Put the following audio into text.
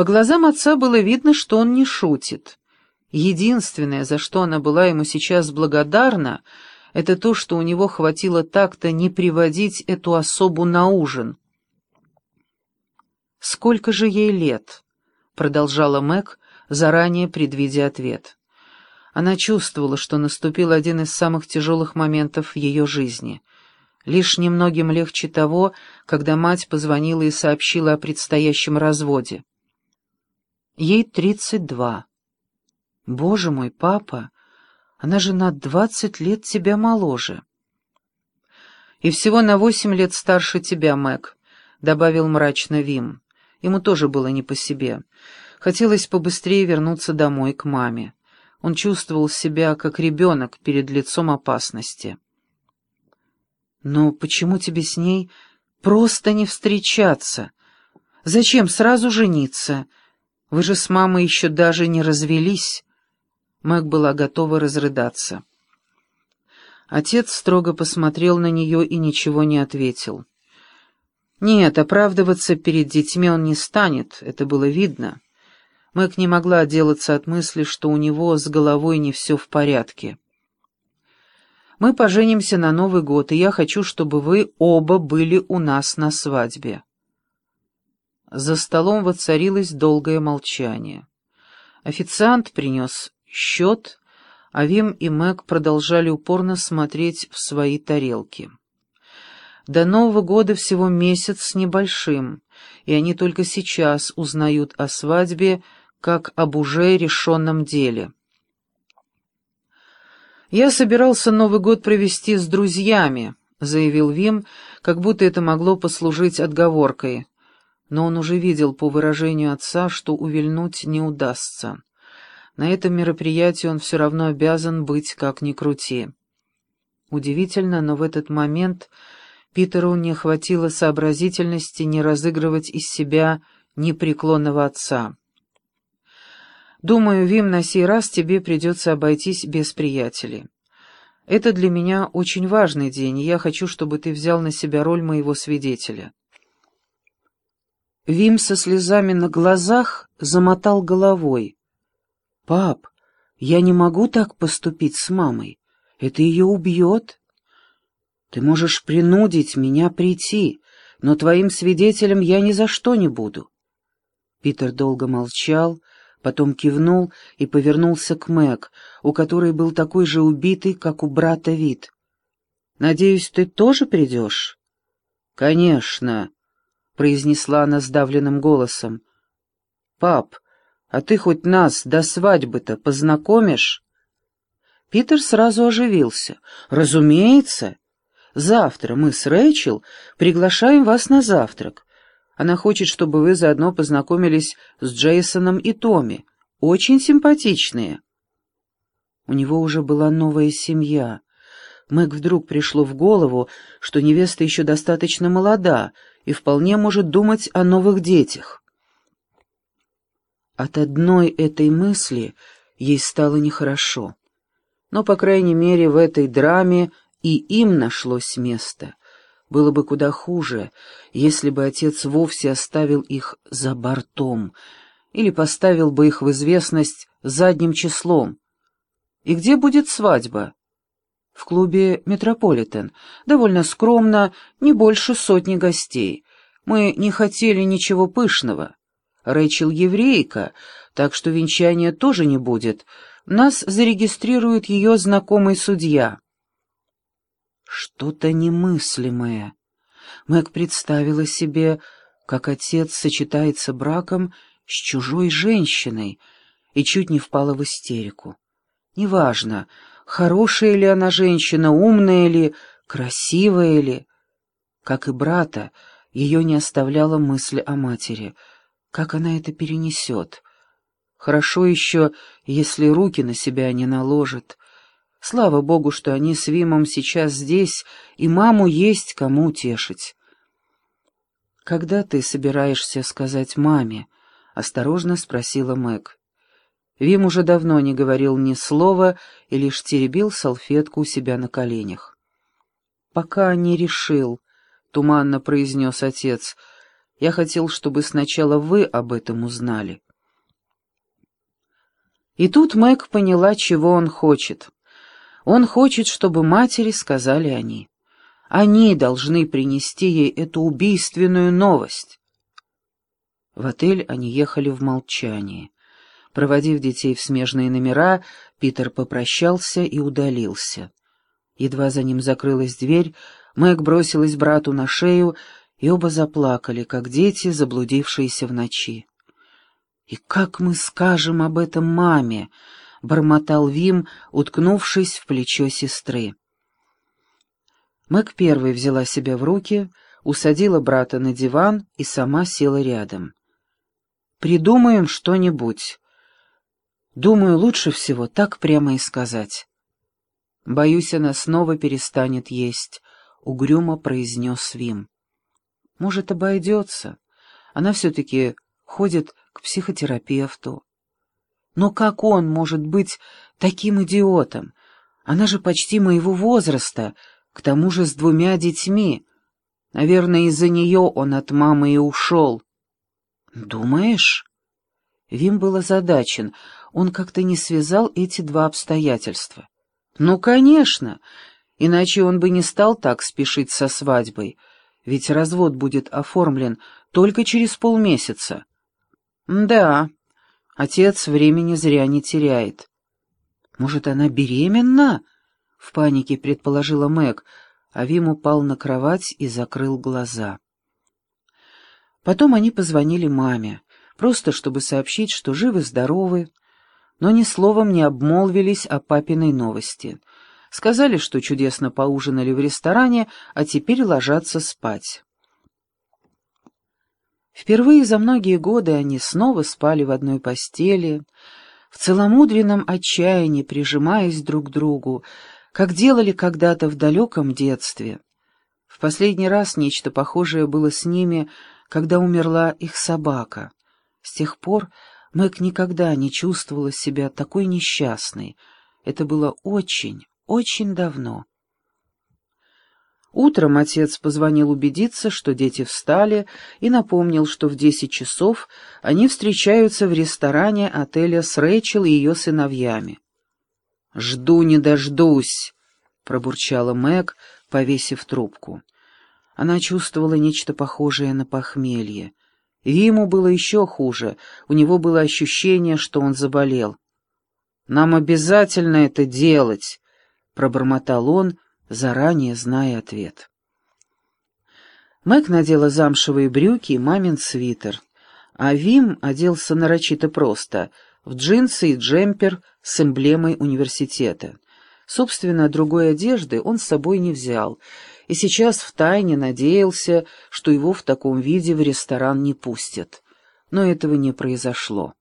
По глазам отца было видно, что он не шутит. Единственное, за что она была ему сейчас благодарна, это то, что у него хватило так-то не приводить эту особу на ужин. «Сколько же ей лет?» — продолжала Мэг, заранее предвидя ответ. Она чувствовала, что наступил один из самых тяжелых моментов в ее жизни. Лишь немногим легче того, когда мать позвонила и сообщила о предстоящем разводе. Ей тридцать два. Боже мой, папа, она же на двадцать лет тебя моложе. И всего на восемь лет старше тебя, Мэг, — добавил мрачно Вим. Ему тоже было не по себе. Хотелось побыстрее вернуться домой, к маме. Он чувствовал себя как ребенок перед лицом опасности. «Но почему тебе с ней просто не встречаться? Зачем сразу жениться? Вы же с мамой еще даже не развелись». Мэг была готова разрыдаться. Отец строго посмотрел на нее и ничего не ответил. Нет, оправдываться перед детьми он не станет, это было видно. Мэг не могла отделаться от мысли, что у него с головой не все в порядке. «Мы поженимся на Новый год, и я хочу, чтобы вы оба были у нас на свадьбе». За столом воцарилось долгое молчание. Официант принес счет, а Вим и Мэг продолжали упорно смотреть в свои тарелки. До Нового года всего месяц с небольшим, и они только сейчас узнают о свадьбе, как об уже решенном деле. «Я собирался Новый год провести с друзьями», — заявил Вим, как будто это могло послужить отговоркой. Но он уже видел по выражению отца, что увильнуть не удастся. На этом мероприятии он все равно обязан быть как ни крути. Удивительно, но в этот момент Питеру не хватило сообразительности не разыгрывать из себя непреклонного отца. Думаю, Вим, на сей раз тебе придется обойтись без приятелей. Это для меня очень важный день, и я хочу, чтобы ты взял на себя роль моего свидетеля». Вим со слезами на глазах замотал головой. «Пап, я не могу так поступить с мамой. Это ее убьет. Ты можешь принудить меня прийти, но твоим свидетелем я ни за что не буду». Питер долго молчал, потом кивнул и повернулся к Мэг, у которой был такой же убитый, как у брата вид. «Надеюсь, ты тоже придешь?» «Конечно», — произнесла она сдавленным голосом. «Пап, а ты хоть нас до свадьбы-то познакомишь?» Питер сразу оживился. «Разумеется. Завтра мы с Рэйчел приглашаем вас на завтрак. Она хочет, чтобы вы заодно познакомились с Джейсоном и Томми. Очень симпатичные». У него уже была новая семья. Мэг вдруг пришло в голову, что невеста еще достаточно молода и вполне может думать о новых детях. От одной этой мысли ей стало нехорошо. Но, по крайней мере, в этой драме и им нашлось место. Было бы куда хуже, если бы отец вовсе оставил их за бортом или поставил бы их в известность задним числом. И где будет свадьба? В клубе «Метрополитен». Довольно скромно, не больше сотни гостей. Мы не хотели ничего пышного. Рэйчел еврейка, так что венчания тоже не будет. Нас зарегистрирует ее знакомый судья. Что-то немыслимое. Мэг представила себе, как отец сочетается браком с чужой женщиной, и чуть не впала в истерику. Неважно, хорошая ли она женщина, умная ли, красивая ли. Как и брата, ее не оставляла мысль о матери. Как она это перенесет? Хорошо еще, если руки на себя не наложит. Слава богу, что они с Вимом сейчас здесь, и маму есть кому утешить. «Когда ты собираешься сказать маме?» — осторожно спросила Мэг. Вим уже давно не говорил ни слова и лишь теребил салфетку у себя на коленях. «Пока не решил», — туманно произнес отец. Я хотел, чтобы сначала вы об этом узнали». И тут Мэг поняла, чего он хочет. Он хочет, чтобы матери сказали они. Они должны принести ей эту убийственную новость. В отель они ехали в молчании. Проводив детей в смежные номера, Питер попрощался и удалился. Едва за ним закрылась дверь, Мэг бросилась брату на шею, и оба заплакали, как дети, заблудившиеся в ночи. «И как мы скажем об этом маме?» — бормотал Вим, уткнувшись в плечо сестры. Мэг первой взяла себя в руки, усадила брата на диван и сама села рядом. «Придумаем что-нибудь. Думаю, лучше всего так прямо и сказать. Боюсь, она снова перестанет есть», — угрюмо произнес Вим. «Может, обойдется. Она все-таки ходит к психотерапевту. Но как он может быть таким идиотом? Она же почти моего возраста, к тому же с двумя детьми. Наверное, из-за нее он от мамы и ушел. Думаешь? Вим был озадачен. Он как-то не связал эти два обстоятельства. Ну, конечно. Иначе он бы не стал так спешить со свадьбой. Ведь развод будет оформлен только через полмесяца. Да, отец времени зря не теряет. Может, она беременна? В панике предположила Мэг, а Вим упал на кровать и закрыл глаза. Потом они позвонили маме, просто чтобы сообщить, что живы-здоровы, но ни словом не обмолвились о папиной новости. Сказали, что чудесно поужинали в ресторане, а теперь ложатся спать. Впервые за многие годы они снова спали в одной постели, в целомудренном отчаянии прижимаясь друг к другу, как делали когда-то в далеком детстве. В последний раз нечто похожее было с ними, когда умерла их собака. С тех пор Мэг никогда не чувствовала себя такой несчастной. Это было очень, очень давно. Утром отец позвонил убедиться, что дети встали, и напомнил, что в десять часов они встречаются в ресторане отеля с Рэйчел и ее сыновьями. «Жду не дождусь», — пробурчала Мэг, повесив трубку. Она чувствовала нечто похожее на похмелье. Ему было еще хуже, у него было ощущение, что он заболел. «Нам обязательно это делать», — пробормотал он, — заранее зная ответ. Мэг надела замшевые брюки и мамин свитер, а Вим оделся нарочито просто, в джинсы и джемпер с эмблемой университета. Собственно, другой одежды он с собой не взял, и сейчас втайне надеялся, что его в таком виде в ресторан не пустят. Но этого не произошло.